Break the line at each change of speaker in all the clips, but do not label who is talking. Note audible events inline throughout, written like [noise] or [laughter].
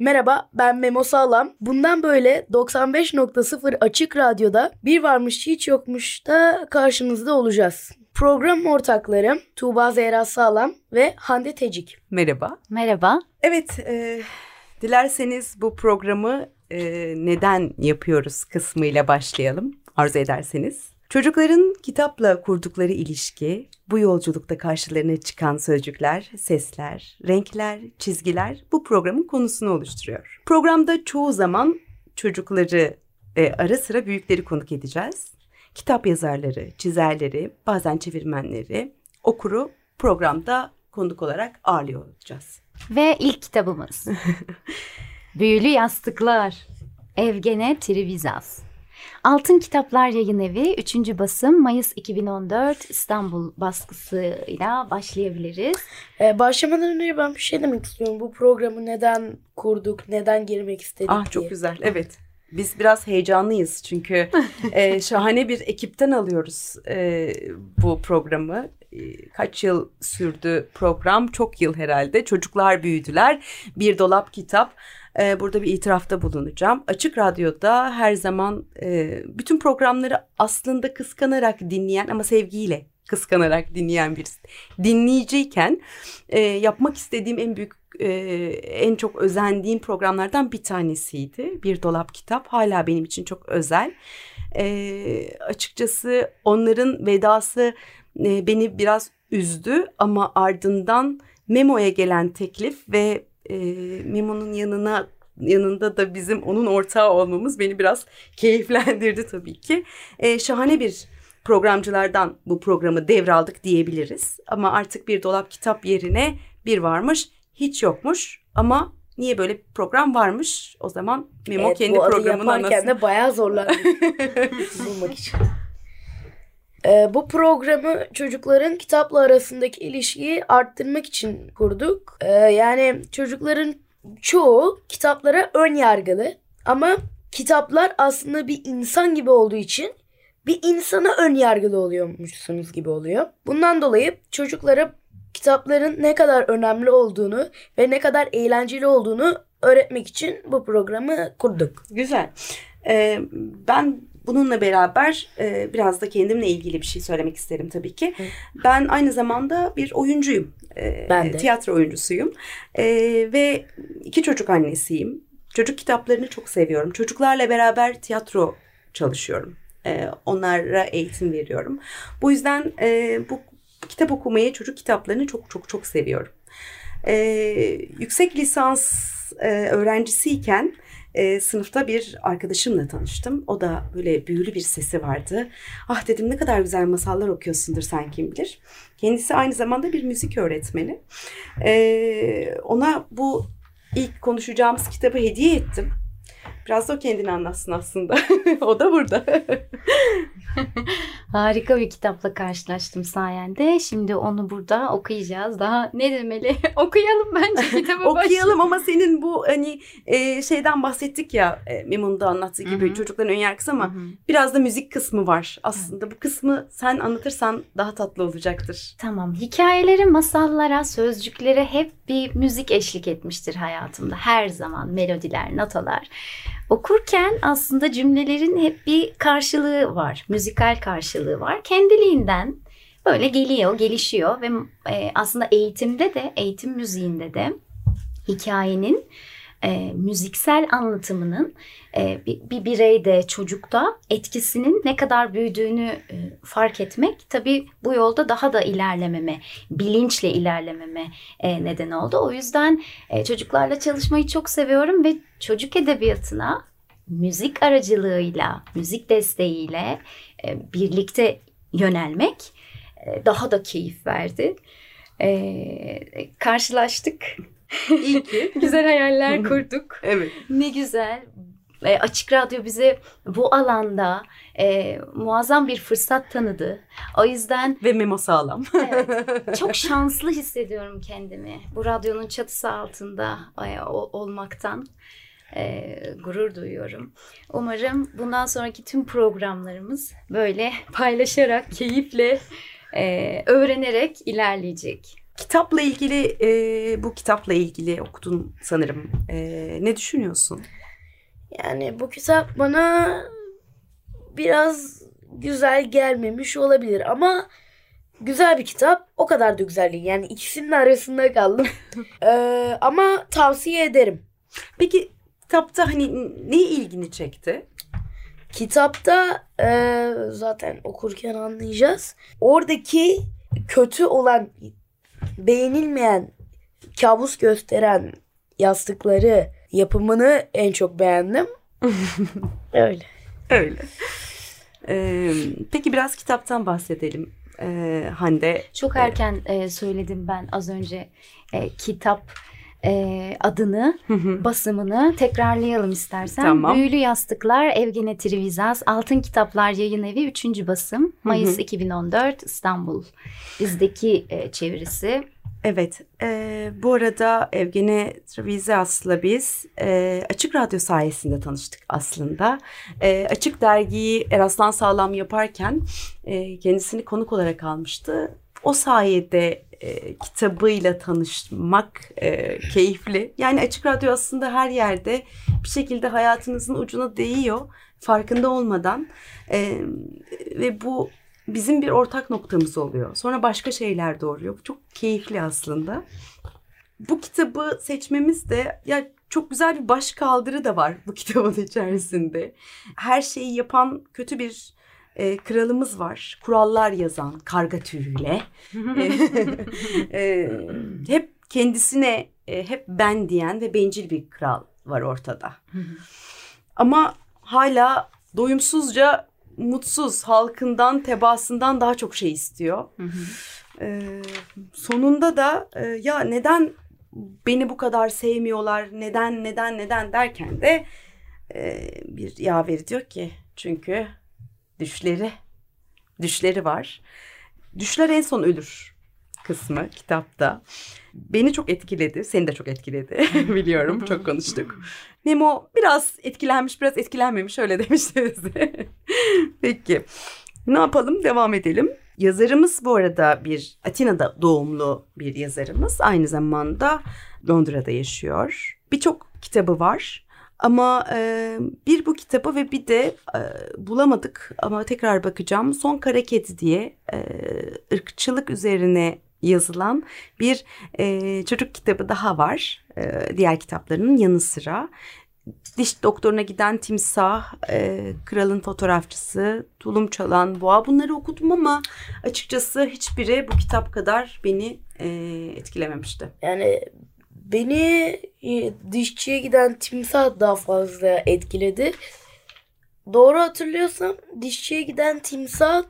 Merhaba ben Memo Sağlam. Bundan böyle 95.0 Açık Radyo'da bir varmış hiç yokmuş da karşınızda olacağız. Program ortaklarım Tuğba Zehra Sağlam ve Hande Tecik.
Merhaba.
Merhaba.
Evet, e, dilerseniz bu programı e, neden yapıyoruz kısmıyla başlayalım arzu ederseniz. Çocukların kitapla kurdukları ilişki, bu yolculukta karşılarına çıkan sözcükler, sesler, renkler, çizgiler bu programın konusunu oluşturuyor. Programda çoğu zaman çocukları e, ara sıra büyükleri konuk edeceğiz. Kitap yazarları, çizerleri, bazen çevirmenleri, okuru programda konuk olarak ağırlıyor olacağız.
Ve ilk kitabımız. [laughs] Büyülü Yastıklar. Evgene Trivizas. Altın Kitaplar Yayın Evi 3. basım Mayıs 2014 İstanbul baskısıyla başlayabiliriz.
Ee, başlamadan önce ben bir şey demek istiyorum. Bu programı neden kurduk, neden girmek istedik
Ah
diye.
çok güzel. Evet. Biz biraz heyecanlıyız çünkü [laughs] e, şahane bir ekipten alıyoruz e, bu programı. E, kaç yıl sürdü program? Çok yıl herhalde. Çocuklar büyüdüler. Bir dolap kitap. E, burada bir itirafta bulunacağım. Açık Radyo'da her zaman e, bütün programları aslında kıskanarak dinleyen ama sevgiyle kıskanarak dinleyen bir dinleyiciyken e, yapmak istediğim en büyük e, en çok özendiğim programlardan bir tanesiydi. Bir dolap kitap hala benim için çok özel. E, açıkçası onların vedası e, beni biraz üzdü ama ardından Memo'ya gelen teklif ve e, Memo'nun yanına yanında da bizim onun ortağı olmamız beni biraz keyiflendirdi tabii ki. E, şahane bir programcılardan bu programı devraldık diyebiliriz. Ama artık bir dolap kitap yerine bir varmış hiç yokmuş ama niye böyle bir program varmış? O zaman Memo
Evet,
kendi
bu adı
programını
yaparken de bayağı zorlandık [laughs] bulmak için. Ee, bu programı çocukların kitapla arasındaki ilişkiyi arttırmak için kurduk. Ee, yani çocukların çoğu kitaplara ön yargılı ama kitaplar aslında bir insan gibi olduğu için bir insana ön yargılı oluyormuşsunuz gibi oluyor. Bundan dolayı çocuklara kitapların ne kadar önemli olduğunu ve ne kadar eğlenceli olduğunu öğretmek için bu programı kurduk.
Güzel. Ee, ben bununla beraber e, biraz da kendimle ilgili bir şey söylemek isterim tabii ki. Ben aynı zamanda bir oyuncuyum. Ee,
Ben de.
Tiyatro oyuncusuyum. Ee, ve iki çocuk annesiyim. Çocuk kitaplarını çok seviyorum. Çocuklarla beraber tiyatro çalışıyorum. Ee, onlara eğitim veriyorum. Bu yüzden e, bu kitap okumayı, çocuk kitaplarını çok çok çok seviyorum. Ee, yüksek lisans e, öğrencisiyken e, sınıfta bir arkadaşımla tanıştım. O da böyle büyülü bir sesi vardı. Ah dedim ne kadar güzel masallar okuyorsundur sen kim bilir. Kendisi aynı zamanda bir müzik öğretmeni. Ee, ona bu ilk konuşacağımız kitabı hediye ettim. Biraz da o kendini anlatsın aslında. [laughs] o da burada. [laughs]
Harika bir kitapla karşılaştım sayende. Şimdi onu burada okuyacağız. Daha ne demeli? [laughs] Okuyalım bence kitabı.
Okuyalım ama senin bu hani e, şeyden bahsettik ya e, Memo'nun da anlattığı gibi
Hı hı.
çocukların ön yargısı ama
Hı hı.
biraz da müzik kısmı var. Aslında bu kısmı sen anlatırsan daha tatlı olacaktır.
Tamam. Hikayelere, masallara, sözcüklere hep bir müzik eşlik etmiştir hayatımda. Her zaman melodiler, notalar. Okurken aslında cümlelerin hep bir karşılığı var. Müzikal karşılığı var. Kendiliğinden böyle geliyor, gelişiyor ve e, aslında eğitimde de, eğitim müziğinde de hikayenin e, müziksel anlatımının e, bir, bir bireyde, çocukta etkisinin ne kadar büyüdüğünü e, fark etmek tabii bu yolda daha da ilerlememe, bilinçle ilerlememe e, neden oldu. O yüzden e, çocuklarla çalışmayı çok seviyorum ve çocuk edebiyatına müzik aracılığıyla, müzik desteğiyle e, birlikte yönelmek e, daha da keyif verdi. E, karşılaştık.
İyi ki. [laughs]
Güzel hayaller kurduk.
Evet.
Ne güzel. E, Açık Radyo bize bu alanda e, muazzam bir fırsat tanıdı. O yüzden
Ve memo sağlam.
evet, [laughs] çok şanslı hissediyorum kendimi. Bu radyonun çatısı altında e, o- olmaktan e, gurur duyuyorum. Umarım bundan sonraki tüm programlarımız böyle paylaşarak, keyifle, e, öğrenerek ilerleyecek.
Kitapla ilgili, e, bu kitapla ilgili okudun sanırım. E, ne düşünüyorsun?
Yani bu kitap bana biraz güzel gelmemiş olabilir ama güzel bir kitap. O kadar da güzel değil. Yani ikisinin arasında kaldım. [laughs] Ee, ama tavsiye ederim.
Peki kitapta hani ne ilgini çekti?
Kitapta e, zaten okurken anlayacağız. Oradaki kötü olan, beğenilmeyen, kabus gösteren yastıkları yapımını en çok beğendim. [laughs] Öyle.
Öyle. E, peki biraz kitaptan bahsedelim. E, Hande.
Çok erken e, söyledim ben az önce e, kitap e, adını, basımını tekrarlayalım istersen.
Tamam.
Büyülü Yastıklar, Evgene Trivizas, Altın Kitaplar Yayın Evi 3. basım. Mayıs
hı.
2014 İstanbul. Bizdeki e, çevirisi.
Evet, e, bu arada Evgene Trevizyas'la biz e, Açık Radyo sayesinde tanıştık aslında. E, Açık Dergi'yi Eraslan Sağlam yaparken e, kendisini konuk olarak almıştı. O sayede e, kitabıyla tanışmak e, keyifli. Yani Açık Radyo aslında her yerde bir şekilde hayatınızın ucuna değiyor farkında olmadan. E, ve bu bizim bir ortak noktamız oluyor. Sonra başka şeyler doğuruyor. Bu çok keyifli aslında. Bu kitabı seçmemiz de ya çok güzel bir baş kaldırı da var bu kitabın içerisinde. Her şeyi yapan kötü bir e, kralımız var. Kurallar yazan karga tüyüyle. E, [laughs] e, hep kendisine e, hep ben diyen ve bencil bir kral var ortada. Ama hala doyumsuzca mutsuz halkından tebaasından daha çok şey istiyor. Ee, sonunda da e, ya neden beni bu kadar sevmiyorlar neden neden neden derken de e, bir yaveri diyor ki çünkü düşleri düşleri var. Düşler en son ölür kısmı kitapta. Beni çok etkiledi. Seni de çok etkiledi. [laughs] Biliyorum. Çok konuştuk. Nemo biraz etkilenmiş, biraz etkilenmemiş. Öyle [laughs] demiştiniz. Peki. Ne yapalım? Devam edelim. Yazarımız bu arada bir Atina'da doğumlu bir yazarımız. Aynı zamanda Londra'da yaşıyor. Birçok kitabı var. Ama e, bir bu kitabı ve bir de e, bulamadık ama tekrar bakacağım. Son Kara diye e, ırkçılık üzerine yazılan bir e, çocuk kitabı daha var. E, diğer kitaplarının yanı sıra. Diş doktoruna giden timsah, e, kralın fotoğrafçısı, tulum çalan boğa bunları okudum ama açıkçası hiçbiri bu kitap kadar beni e, etkilememişti.
Yani beni e, dişçiye giden timsah daha fazla etkiledi. Doğru hatırlıyorsam dişçiye giden timsah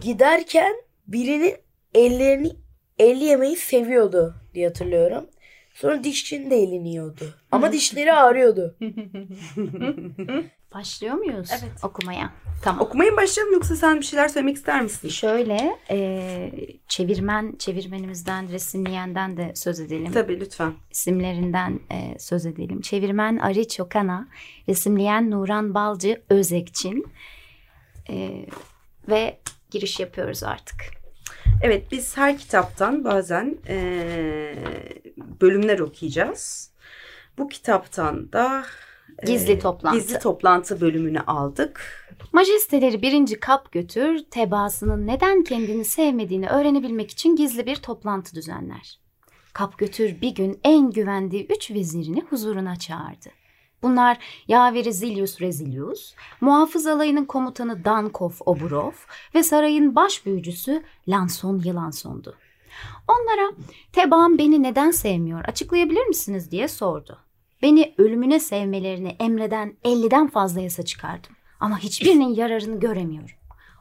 giderken birinin ellerini eli yemeyi seviyordu diye hatırlıyorum. Sonra dişçinin de elini yiyordu. Ama dişleri ağrıyordu. [laughs]
Başlıyor muyuz
Evet.
okumaya? Tamam.
Okumaya mı başlayalım yoksa sen bir şeyler söylemek ister misin?
Şöyle e, çevirmen, çevirmenimizden, resimleyenden de söz edelim.
Tabii lütfen.
isimlerinden e, söz edelim. Çevirmen Ari Çokana, resimleyen Nuran Balcı Özekçin E, ve giriş yapıyoruz artık.
Evet biz her kitaptan bazen eee, bölümler okuyacağız. Bu kitaptan da
Gizli toplantı.
Gizli toplantı bölümünü aldık.
Majesteleri birinci kap götür, tebaasının neden kendini sevmediğini öğrenebilmek için gizli bir toplantı düzenler. Kap götür bir gün en güvendiği üç vezirini huzuruna çağırdı. Bunlar yaveri Zilius Rezilius, muhafız alayının komutanı Dankov Oburov ve sarayın baş büyücüsü Lanson Yılanson'du. Onlara tebaam beni neden sevmiyor açıklayabilir misiniz diye sordu. Beni ölümüne sevmelerini emreden 50'den fazla yasa çıkardım. Ama hiçbirinin yararını göremiyorum.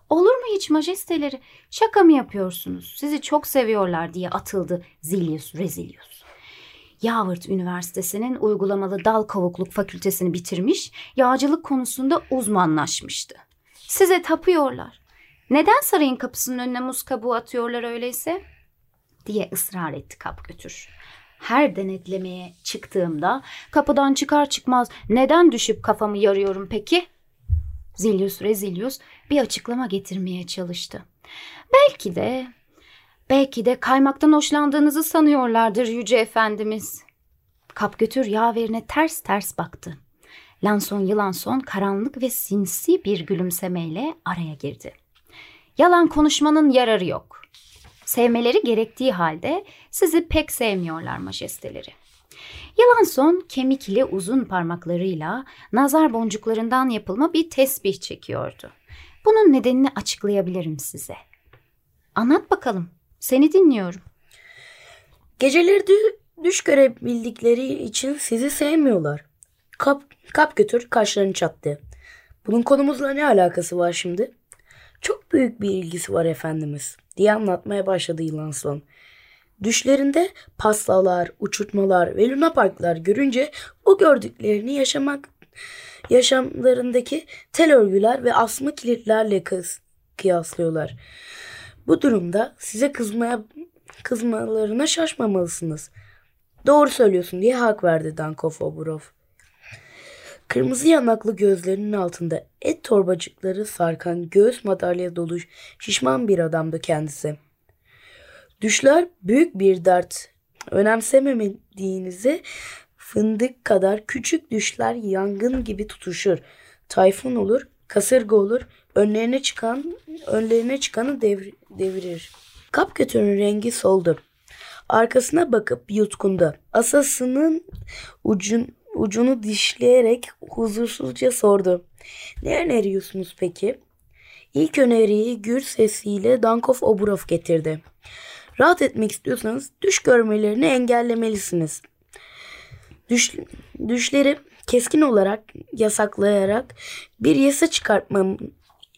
Olur mu hiç majesteleri? Şaka mı yapıyorsunuz? Sizi çok seviyorlar diye atıldı Zilius Rezilius. Harvard Üniversitesi'nin uygulamalı dal kavukluk fakültesini bitirmiş, yağcılık konusunda uzmanlaşmıştı. Size tapıyorlar. Neden sarayın kapısının önüne muz kabuğu atıyorlar öyleyse? diye ısrar etti kap götür. Her denetlemeye çıktığımda kapıdan çıkar çıkmaz neden düşüp kafamı yarıyorum peki? Zilius Rezilius bir açıklama getirmeye çalıştı. Belki de, belki de kaymaktan hoşlandığınızı sanıyorlardır yüce efendimiz. Kap götür yaverine ters ters baktı. Lanson Yılanson karanlık ve sinsi bir gülümsemeyle araya girdi. Yalan konuşmanın yararı yok. Sevmeleri gerektiği halde sizi pek sevmiyorlar majesteleri. Yılanson kemikli uzun parmaklarıyla nazar boncuklarından yapılma bir tesbih çekiyordu. Bunun nedenini açıklayabilirim size. Anlat bakalım. Seni dinliyorum.
Geceleri dü- düş görebildikleri için sizi sevmiyorlar. Kap, kap götür kaşlarını çattı. Bunun konumuzla ne alakası var şimdi? Çok büyük bir ilgisi var efendimiz diye anlatmaya başladı yılan son. Düşlerinde pastalar, uçurtmalar ve lunaparklar görünce o gördüklerini yaşamak yaşamlarındaki tel örgüler ve asma kilitlerle kız, kıyaslıyorlar. Bu durumda size kızmaya kızmalarına şaşmamalısınız. Doğru söylüyorsun diye hak verdi Dankov Oburov. Kırmızı yanaklı gözlerinin altında et torbacıkları sarkan göğüs madalya dolu şişman bir adamdı kendisi. Düşler büyük bir dert. Önemsememediğinizi fındık kadar küçük düşler yangın gibi tutuşur. Tayfun olur, kasırga olur, önlerine çıkan önlerine çıkanı devir, devirir. Kap götünün rengi soldu. Arkasına bakıp yutkundu. Asasının ucun, ucunu dişleyerek huzursuzca sordu. Ne öneriyorsunuz peki? İlk öneriyi gür sesiyle Dankov Oburov getirdi. Rahat etmek istiyorsanız düş görmelerini engellemelisiniz. Düş, düşleri keskin olarak yasaklayarak bir yasa çıkartmam,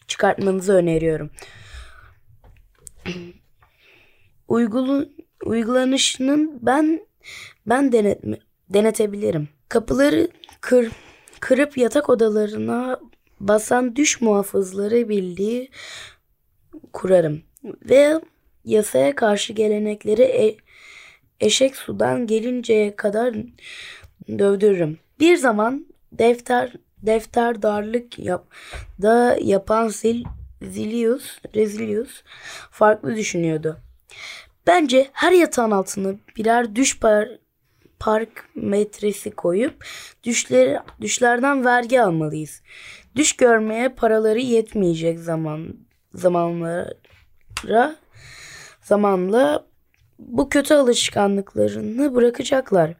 çıkartmanızı öneriyorum. Uygulu, uygulanışının ben ben denetme, denetebilirim. Kapıları kır, kırıp yatak odalarına basan düş muhafızları birliği kurarım. Ve yasaya karşı gelenekleri e, eşek sudan gelinceye kadar dövdürürüm. Bir zaman defter defter darlık yap, da yapan Zil, Zilius, Rezilius farklı düşünüyordu. Bence her yatağın altına birer düş par, park metresi koyup düşleri, düşlerden vergi almalıyız. Düş görmeye paraları yetmeyecek zaman zamanlara zamanla bu kötü alışkanlıklarını bırakacaklar.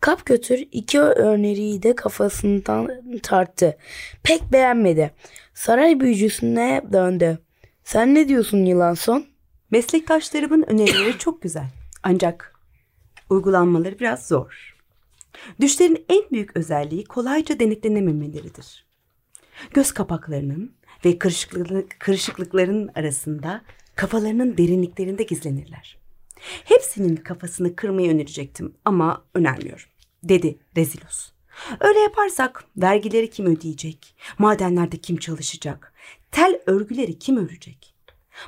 Kap götür iki öneriyi de kafasından tarttı. Pek beğenmedi. Saray büyücüsüne döndü. Sen ne diyorsun yılan son?
Meslektaşlarımın önerileri çok güzel. Ancak uygulanmaları biraz zor. Düşlerin en büyük özelliği kolayca denetlenememeleridir. Göz kapaklarının ve kırışıklık, kırışıklıkların arasında kafalarının derinliklerinde gizlenirler. Hepsinin kafasını kırmayı önerecektim ama önermiyorum, dedi Rezilus. Öyle yaparsak vergileri kim ödeyecek, madenlerde kim çalışacak, tel örgüleri kim örecek?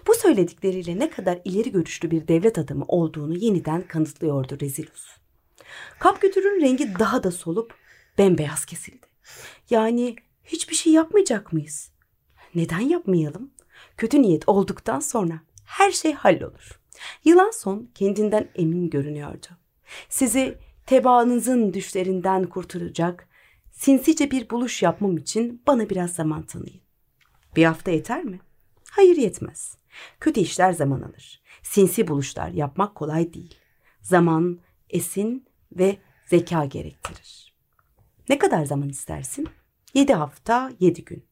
Bu söyledikleriyle ne kadar ileri görüşlü bir devlet adamı olduğunu yeniden kanıtlıyordu Rezilus. Kapgötür'ün rengi daha da solup bembeyaz kesildi. Yani hiçbir şey yapmayacak mıyız? Neden yapmayalım? Kötü niyet olduktan sonra her şey hallolur. Yılan son kendinden emin görünüyordu. Sizi tebaanızın düşlerinden kurtaracak sinsice bir buluş yapmam için bana biraz zaman tanıyın. Bir hafta yeter mi? Hayır yetmez. Kötü işler zaman alır. Sinsi buluşlar yapmak kolay değil. Zaman, esin ve zeka gerektirir. Ne kadar zaman istersin? Yedi hafta, yedi gün.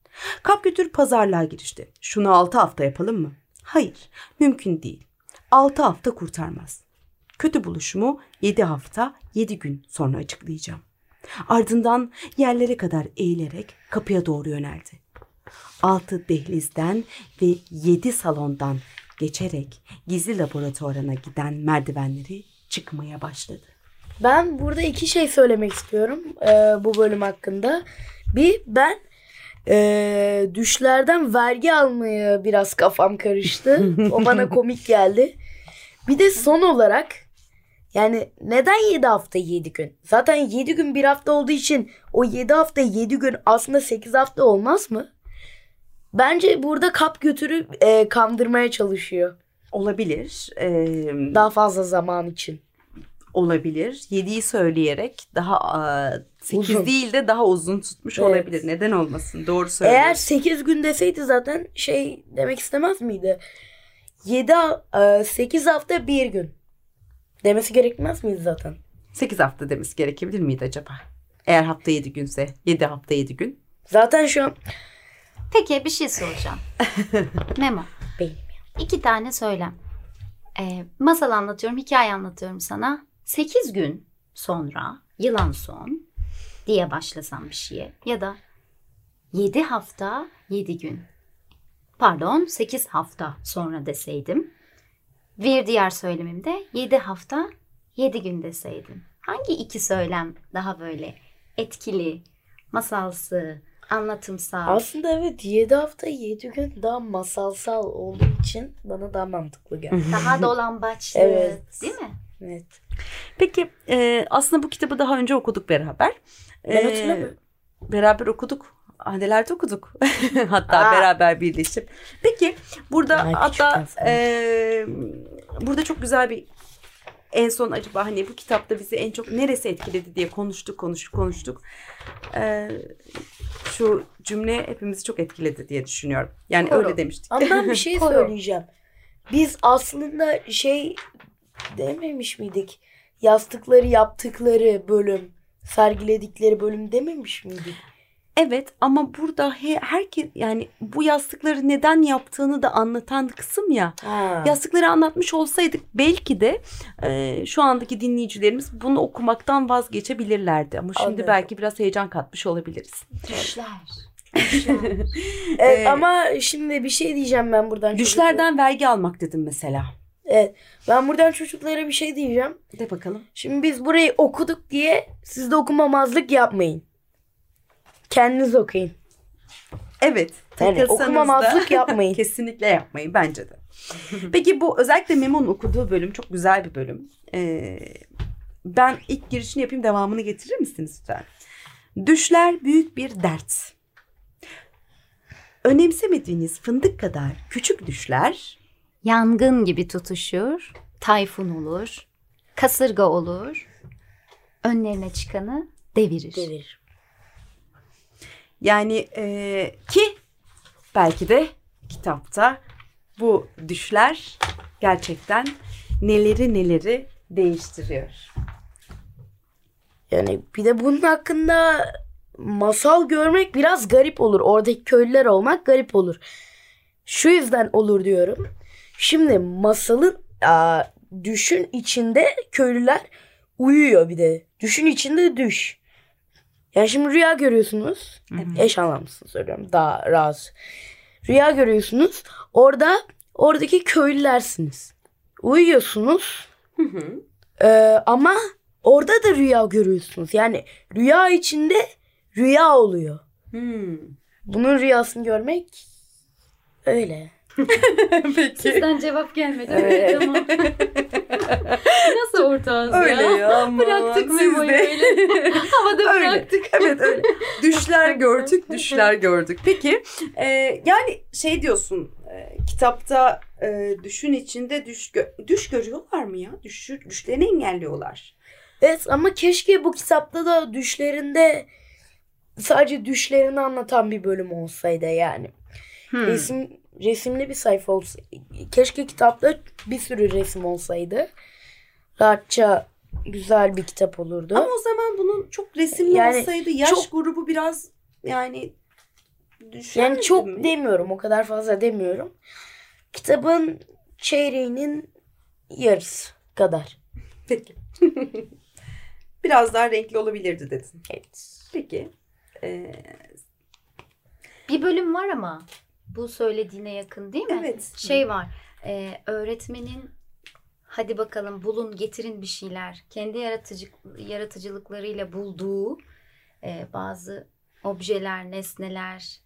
Kap götür pazarlığa girişti. Şunu altı hafta yapalım mı? Hayır, mümkün değil. Altı hafta kurtarmaz. Kötü buluşumu yedi hafta, yedi gün sonra açıklayacağım. Ardından yerlere kadar eğilerek kapıya doğru yöneldi. Altı dehlizden ve yedi salondan geçerek gizli laboratuvarına giden merdivenleri çıkmaya başladı.
Ben burada iki şey söylemek istiyorum e, bu bölüm hakkında. Bir ben e, düşlerden vergi almaya biraz kafam karıştı. [laughs] O bana komik geldi. Bir de son olarak yani neden 7 hafta 7 gün? Zaten 7 gün bir hafta olduğu için o 7 hafta 7 gün aslında 8 hafta olmaz mı? Bence burada kap götürüp e, kandırmaya çalışıyor.
Olabilir. Ee,
Daha fazla zaman için.
olabilir. 7'yi söyleyerek daha 8
Uzun.
değil de daha uzun tutmuş
Evet.
olabilir. Neden olmasın? Doğru
Eğer
söylüyorsun.
8 gün deseydi zaten şey demek istemez miydi? 7 8 hafta bir gün. Demesi gerekmez miydi zaten?
8 hafta demesi gerekebilir miydi acaba? Eğer hafta 7 günse 7 hafta 7 gün.
Zaten şu an
Peki bir şey soracağım. [laughs] Memo.
Benim
İki tane söylem. Ee, masal anlatıyorum, hikaye anlatıyorum sana. 8 gün sonra yılan son diye başlasam bir şeye ya da 7 hafta 7 gün pardon 8 hafta sonra deseydim. Bir diğer söylemimde 7 hafta 7 gün deseydim. Hangi iki söylem daha böyle etkili, masalsı, anlatımsal?
aslında evet 7 hafta 7 gün daha masalsal olduğu için bana daha mantıklı geldi.
Daha dolambaçlı
Evet.
değil mi?
evet.
Peki e, aslında bu kitabı daha önce okuduk beraber.
Ben
E,
hatırlamıyorum.
Beraber okuduk. Hanelerde okuduk. [laughs] hatta
Aa.
beraber birleşip. Peki burada
Ay,
hatta e, burada çok güzel bir en son acaba hani bu kitapta bizi en çok neresi etkiledi diye konuştuk konuştuk konuştuk. E, şu cümle hepimizi çok etkiledi diye düşünüyorum. Yani
Koru.
öyle demiştik.
Ama ben bir [laughs] şey söyleyeceğim. Biz aslında şey dememiş miydik? Yastıkları yaptıkları bölüm, sergiledikleri bölüm dememiş miydik?
Evet ama burada he, herkes yani bu yastıkları neden yaptığını da anlatan kısım ya.
Ha.
Yastıkları anlatmış olsaydık belki de e, şu andaki dinleyicilerimiz bunu okumaktan vazgeçebilirlerdi. Ama şimdi
Anladım.
belki biraz heyecan katmış olabiliriz.
Düşler.
Evet, [laughs]
Ee,
ama şimdi bir şey diyeceğim ben buradan. çocuklara.
Düşlerden vergi almak dedim mesela.
Evet. Ben buradan çocuklara bir şey diyeceğim.
De bakalım.
Şimdi biz burayı okuduk diye siz de okumamazlık yapmayın. Kendiniz okuyun.
Evet.
Yani okumamazlık yapmayın. [laughs]
Kesinlikle yapmayın bence de. Peki bu özellikle Memo'nun okuduğu bölüm çok güzel bir bölüm. Ee, ben ilk girişini yapayım devamını getirir misiniz lütfen? Düşler büyük bir dert. Önemsemediğiniz fındık kadar küçük düşler
Yangın gibi tutuşur, tayfun olur, kasırga olur, önlerine çıkanı devirir.
Devirir.
Yani e, ki belki de kitapta bu düşler gerçekten neleri neleri değiştiriyor.
Yani bir de bunun hakkında masal görmek biraz garip olur. Oradaki köylüler olmak garip olur. Şu yüzden olur diyorum. Şimdi masalın aa, düşün içinde köylüler uyuyor bir de. Düşün içinde düş. Yani şimdi rüya görüyorsunuz. Eş anlamlısını söylüyorum. Daha rahat. Rüya görüyorsunuz. Orada oradaki köylülersiniz. Uyuyorsunuz. Ee, ama orada da rüya görüyorsunuz. Yani rüya içinde rüya oluyor.
Hmm.
Bunun rüyasını görmek öyle. [laughs]
Peki.
Sizden cevap gelmedi.
Evet.
Tamam. [laughs] Nasıl ortağız
Öyle ya. [laughs]
Bıraktık Memo'yu
de.
öyle. [laughs] Havada
Öyle.
bıraktık.
Evet öyle. Düşler gördük, [laughs] düşler gördük. Peki e, yani şey diyorsun e, kitapta e, düşün içinde düş gö- düş görüyorlar mı ya? Düş, düşlerini engelliyorlar.
Evet ama keşke bu kitapta da düşlerinde sadece düşlerini anlatan bir bölüm olsaydı yani.
Hmm.
Resim resimli bir sayfa olsa keşke kitapta bir sürü resim olsaydı. Rahatça güzel bir kitap olurdu.
Ama o zaman bunun çok resimli
Yani
olsaydı yaş
çok-
grubu biraz yani
Yani çok
mi?
demiyorum, o kadar fazla demiyorum. Kitabın çeyreğinin yarısı kadar.
Peki. [laughs] biraz daha renkli olabilirdi dedin.
Evet.
Peki. E,
Bir bölüm var ama bu söylediğine yakın değil mi?
Evet.
Şey var. e, öğretmenin hadi bakalım bulun getirin bir şeyler. Kendi yaratıcı, yaratıcılıklarıyla bulduğu e, bazı objeler, nesneler,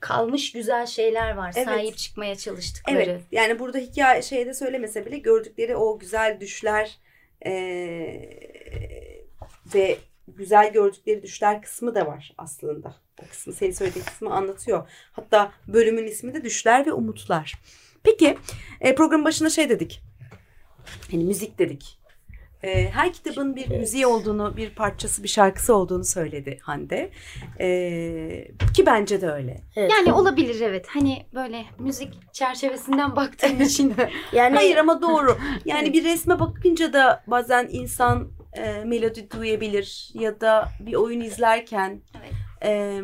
kalmış güzel şeyler var.
Evet.
Sahip çıkmaya çalıştıkları.
Evet yani burada hikaye şeyde söylemese bile gördükleri o güzel düşler eee, ve güzel gördükleri düşler kısmı da var aslında. O kısmı senin söylediğin kısmı anlatıyor. Hatta bölümün ismi de Düşler ve Umutlar. Peki e, programın başında şey dedik. Hani müzik dedik. E, her kitabın bir müziği olduğunu, bir parçası, bir şarkısı olduğunu söyledi Hande. E, ki bence de öyle.
Evet.
Yani olabilir evet. Hani böyle müzik çerçevesinden baktığım için. [laughs]
yani
Hayır ama doğru. Yani bir resme bakınca da bazen insan e, melodi duyabilir ya da bir oyun izlerken
Evet.
e,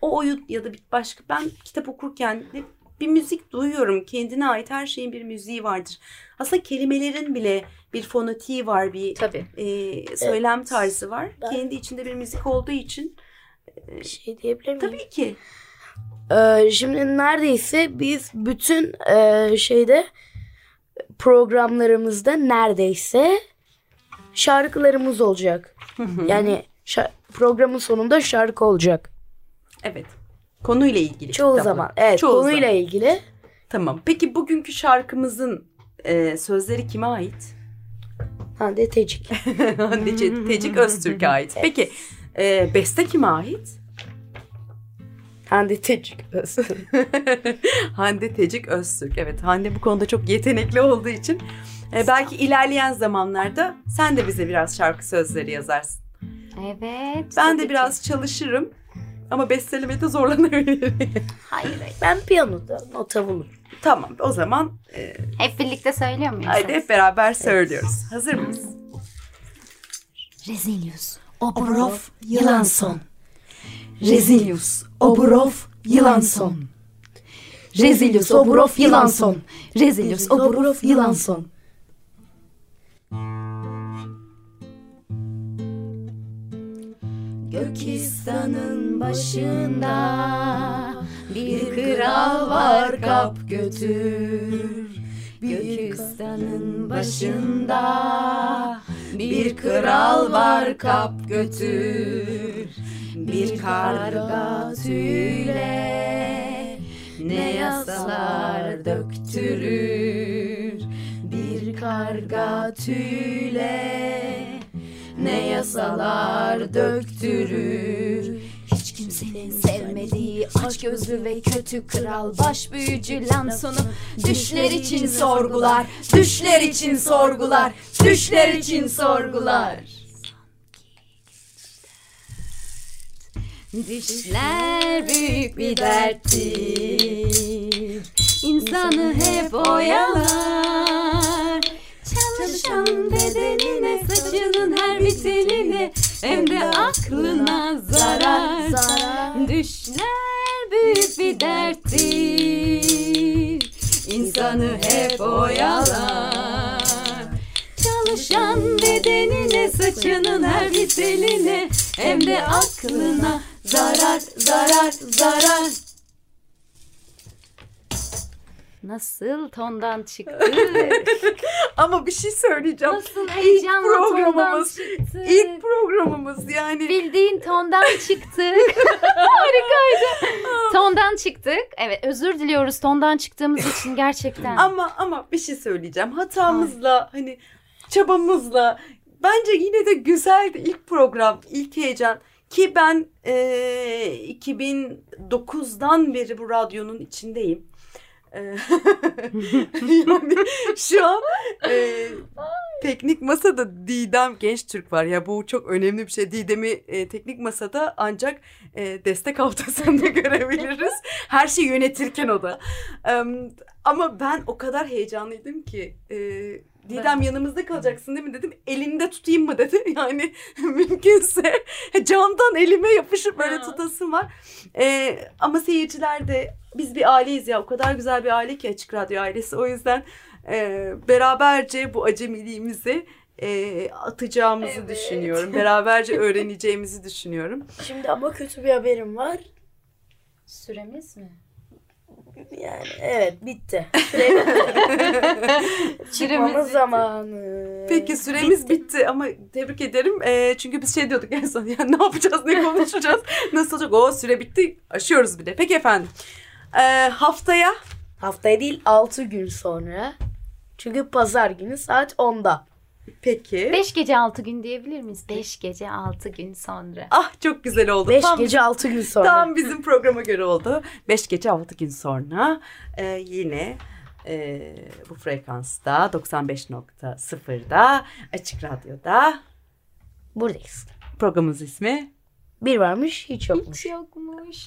o oyun ya da bir başka ben kitap okurken de bir müzik duyuyorum. Kendine ait her şeyin bir müziği vardır. Aslında kelimelerin bile bir fonetiği var, bir
Tabii.
e, söylem tarzı var.
Ben-
Kendi içinde bir müzik olduğu için
bir şey diyebilir miyim?
tabii ki.
Ee, şimdi neredeyse biz bütün e, şeyde programlarımızda neredeyse şarkılarımız olacak. yani şa- programın sonunda şarkı olacak.
Evet. Konuyla ilgili.
Çoğu
kitabı.
zaman. Evet,
Çoğu
konuyla
zaman.
ilgili.
Tamam. Peki bugünkü şarkımızın e, sözleri kime ait?
Hande Tecik. [laughs]
Hande Ce- Tecik Öztürk'e ait. Peki e, beste kime ait?
Hande Tecik. [laughs]
Hande Tecik Öztürk. Evet Hande bu konuda çok yetenekli olduğu için e, belki ilerleyen zamanlarda sen de bize biraz şarkı sözleri yazarsın.
Evet.
Ben de
ki.
biraz çalışırım ama bestelemede zorlanabilirim.
Hayır hayır.
ben piyanoda nota bulurum.
tamam o zaman e,
Hep birlikte söylüyor muyuz?
haydi hep beraber söylüyoruz. Hazır mıyız?
Rezilius, Oborov, Yılanson. Rezilius, Oborov, Yılanson. Rezilius, Oborov, Yılanson. Rezilius, Oborov, Yılanson. Gökistan'ın başında bir kral var kap götür. Gökistan'ın başında bir kral var kap götür. Bir karga tüyle ne yasalar döktürür. Bir karga tüyle ne yasalar döktürür. Hiç kimsenin sevmediği aç gözlü ve kötü kral baş büyücü Lanson'u düşler için sorgular, düşler için sorgular, düşler için sorgular.
Düşler büyük bir derttir. İnsanı hep oyalar. Çalışan bedenine, saçının her bir teline, hem de aklına zarar. Düşler büyük bir derttir. İnsanı hep oyalar. Çalışan bedenine, saçının her bir teline, hem de aklına zarar, zarar, zarar. Nasıl tondan çıktı? [laughs]
Ama bir şey söyleyeceğim.
Nasıl
İlk
heyecanla tondan
programımız.
çıktı?
İlk programımız yani.
Bildiğin tondan çıktık. [laughs] Harikaydı. tondan çıktık. Evet özür diliyoruz tondan çıktığımız için gerçekten.
Ama ama bir şey söyleyeceğim. Hatamızla hani çabamızla bence yine de güzeldi ilk program, ilk heyecan. Ki ben eee 2009'dan beri bu radyonun içindeyim. Eee, [laughs] yani şu an eee, teknik masada Didem Genç Türk var. Ya bu çok önemli bir şey. Didem'i e, teknik masada ancak e, destek haftasında [laughs] görebiliriz. Her şeyi yönetirken o da. Em, ama ben o kadar heyecanlıydım ki e, Didem yanımızda kalacaksın değil mi dedim. Elinde tutayım mı dedi. [laughs] Yani mümkünse camdan elime yapışıp böyle tutasım var. E, ama seyirciler de biz bir aileyiz ya. O kadar güzel bir aile ki Açık Radyo ailesi. O yüzden e, beraberce bu acemiliğimizi e, atacağımızı
Evet.
düşünüyorum. Beraberce öğreneceğimizi düşünüyorum.
Şimdi ama kötü bir haberim var.
Süremiz mi?
Yani evet bitti. Bitti. [laughs] Çıkmamız
bitti.
zamanı.
Peki süremiz bitti, ama tebrik ederim. Ee, çünkü biz şey diyorduk en son ya ne yapacağız, ne konuşacağız, nasıl olacak? O süre bitti, aşıyoruz bir de. Peki efendim. Ee, haftaya
Haftaya değil 6 gün sonra. Çünkü pazar günü saat 10'da.
peki.
5 gece 6 gün diyebilir miyiz? 5 gece 6 gün sonra.
Ah çok güzel oldu.
5
Tam-
gece 6 gün sonra.
Tam bizim programa göre oldu. 5 gece 6 gün sonra e, yine e, bu frekansta 95.0'da Açık Radyo'da
Buradayız.
programımız ismi
Bir varmış hiç yokmuş.
Hiç yokmuş.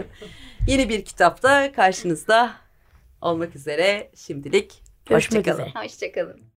[laughs]
yeni bir kitapta karşınızda olmak üzere şimdilik
Görüşmek
hoşçakalın.
üzere.
Hoşçakalın.